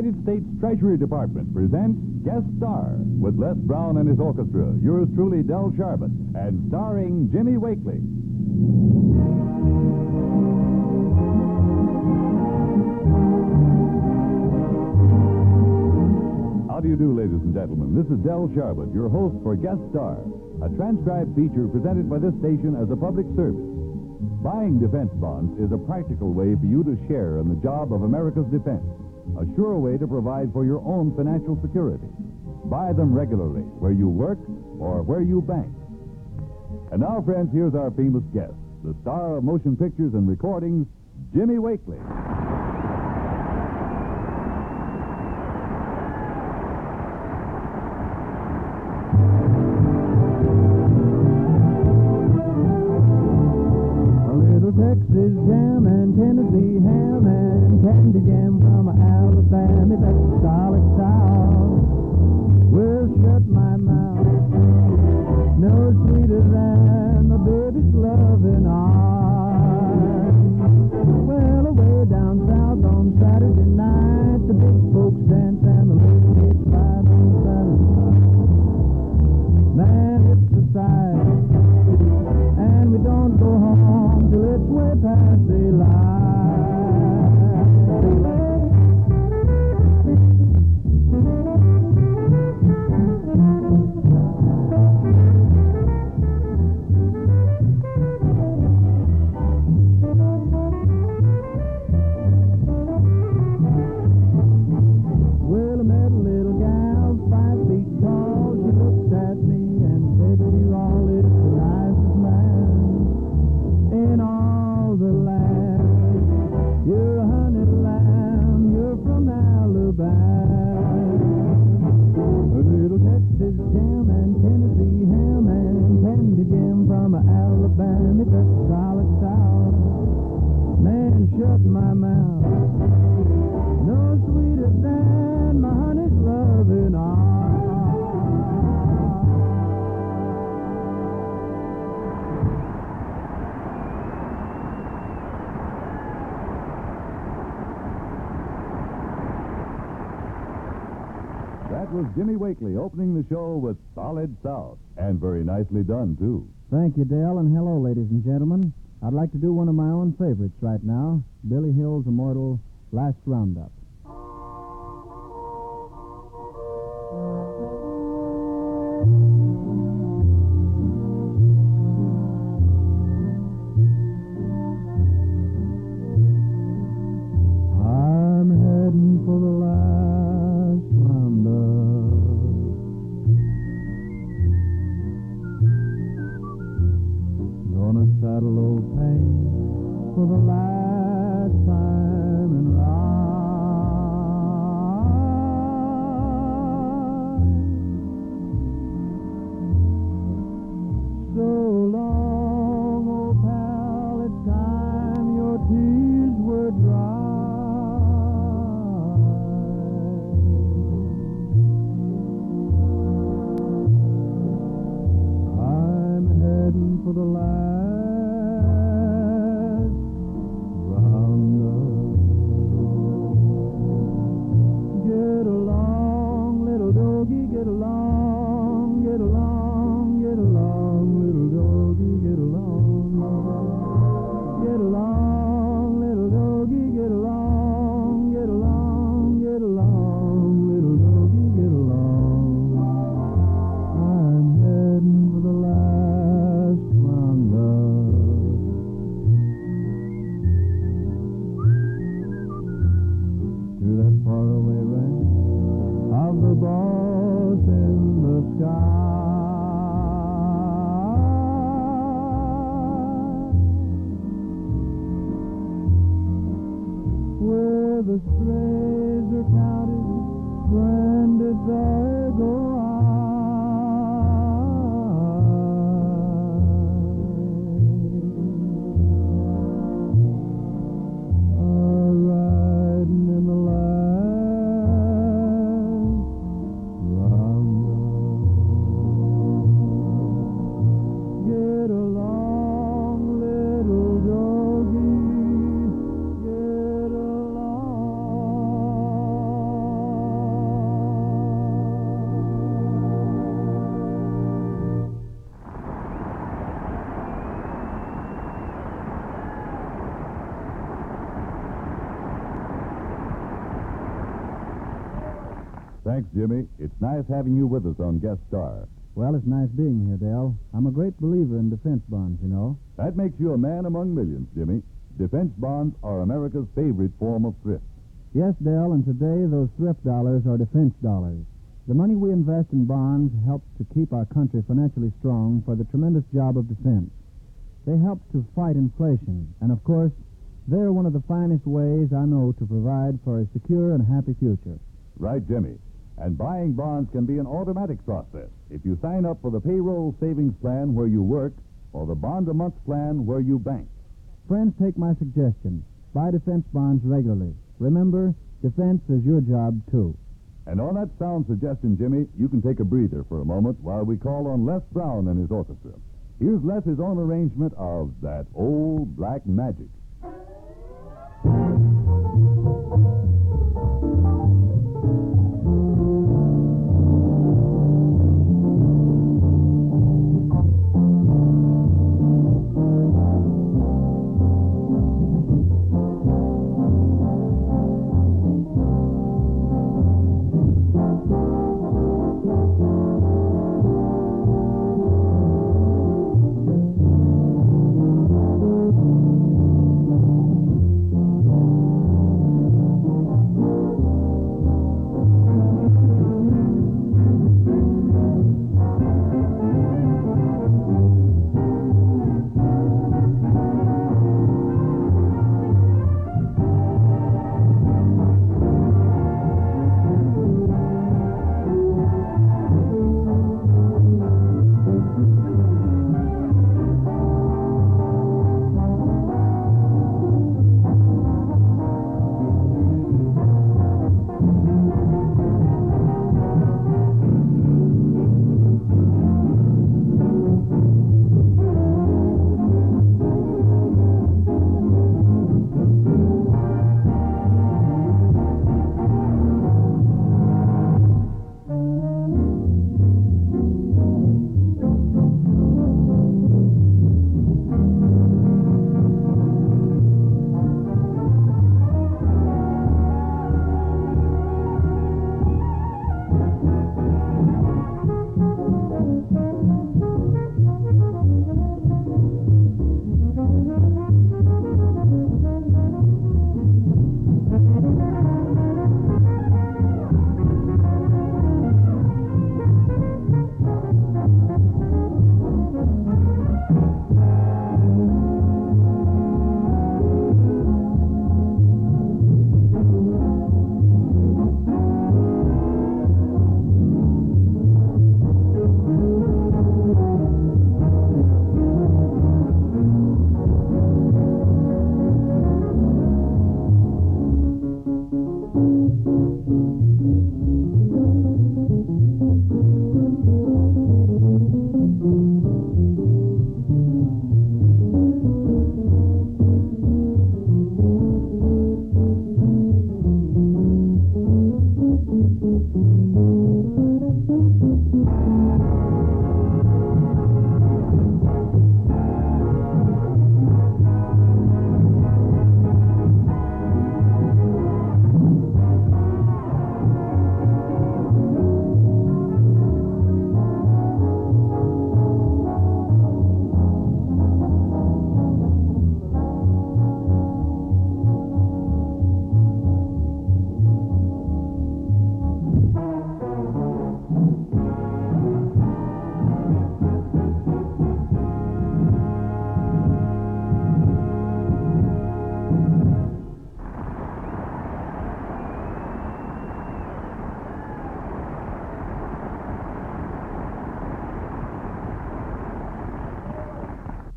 United States Treasury Department presents Guest Star with Les Brown and his orchestra, yours truly, Del Sharbutt, and starring Jimmy Wakely. How do you do, ladies and gentlemen? This is Del Sharbutt, your host for Guest Star, a transcribed feature presented by this station as a public service. Buying defense bonds is a practical way for you to share in the job of America's defense, a sure way to provide for your own financial security. Buy them regularly where you work or where you bank. And now, friends, here's our famous guest, the star of motion pictures and recordings, Jimmy Wakely. Alabama. It's solid south. Man, shut my mouth. Was Jimmy Wakely opening the show with Solid South. And very nicely done, too. Thank you, Dale, and hello, ladies and gentlemen. I'd like to do one of my own favorites right now Billy Hill's immortal Last Roundup. the grave. Jimmy. It's nice having you with us on Guest Star. Well, it's nice being here, Del. I'm a great believer in defense bonds, you know. That makes you a man among millions, Jimmy. Defense bonds are America's favorite form of thrift. Yes, Del, and today those thrift dollars are defense dollars. The money we invest in bonds helps to keep our country financially strong for the tremendous job of defense. They help to fight inflation, and of course, they're one of the finest ways I know to provide for a secure and happy future. Right, Jimmy. And buying bonds can be an automatic process if you sign up for the payroll savings plan where you work or the bond a month plan where you bank. Friends, take my suggestion. Buy defense bonds regularly. Remember, defense is your job, too. And on that sound suggestion, Jimmy, you can take a breather for a moment while we call on Les Brown and his orchestra. Here's Les's own arrangement of that old black magic.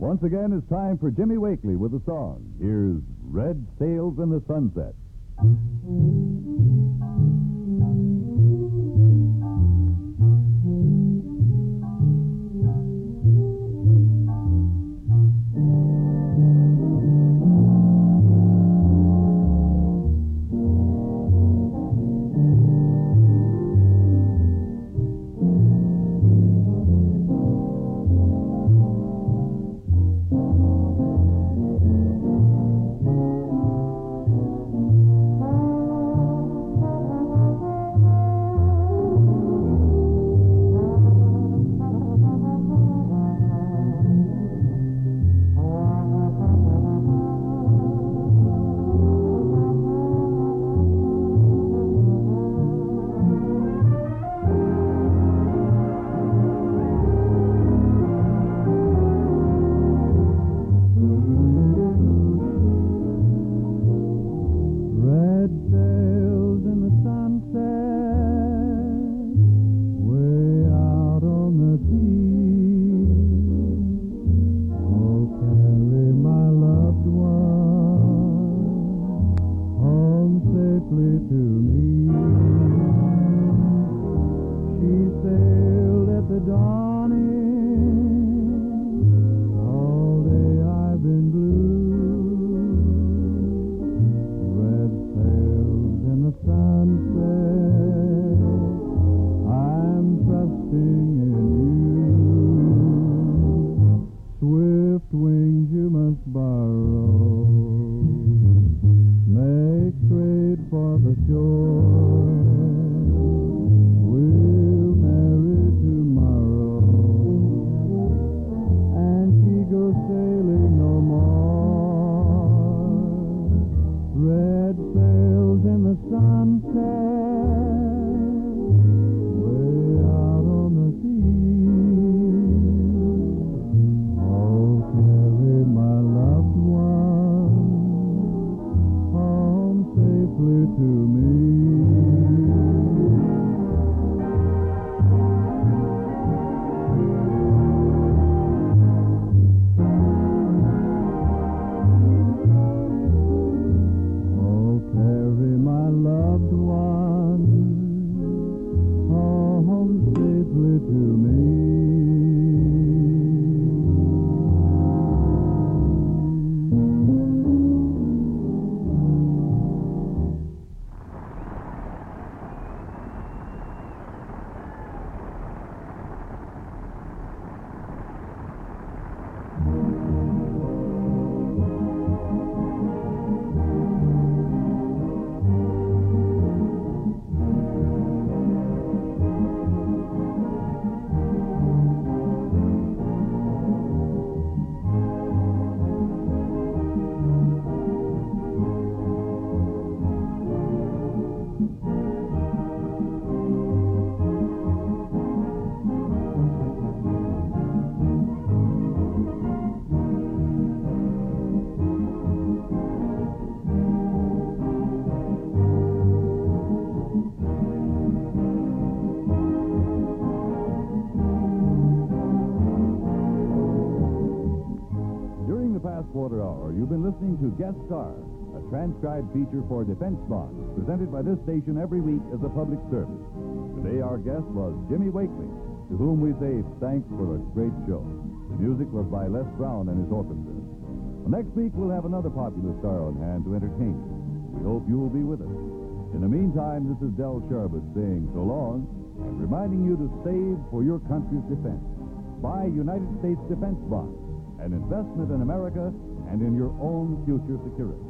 Once again, it's time for Jimmy Wakely with a song. Here's Red Sails in the Sunset. Guest Star, a transcribed feature for defense bonds, presented by this station every week as a public service. Today, our guest was Jimmy Wakely, to whom we say thanks for a great show. The music was by Les Brown and his orchestra. Well, next week, we'll have another popular star on hand to entertain you. We hope you will be with us. In the meantime, this is Del Sharbutt saying so long and reminding you to save for your country's defense. Buy United States defense bonds, an investment in America and in your own future security.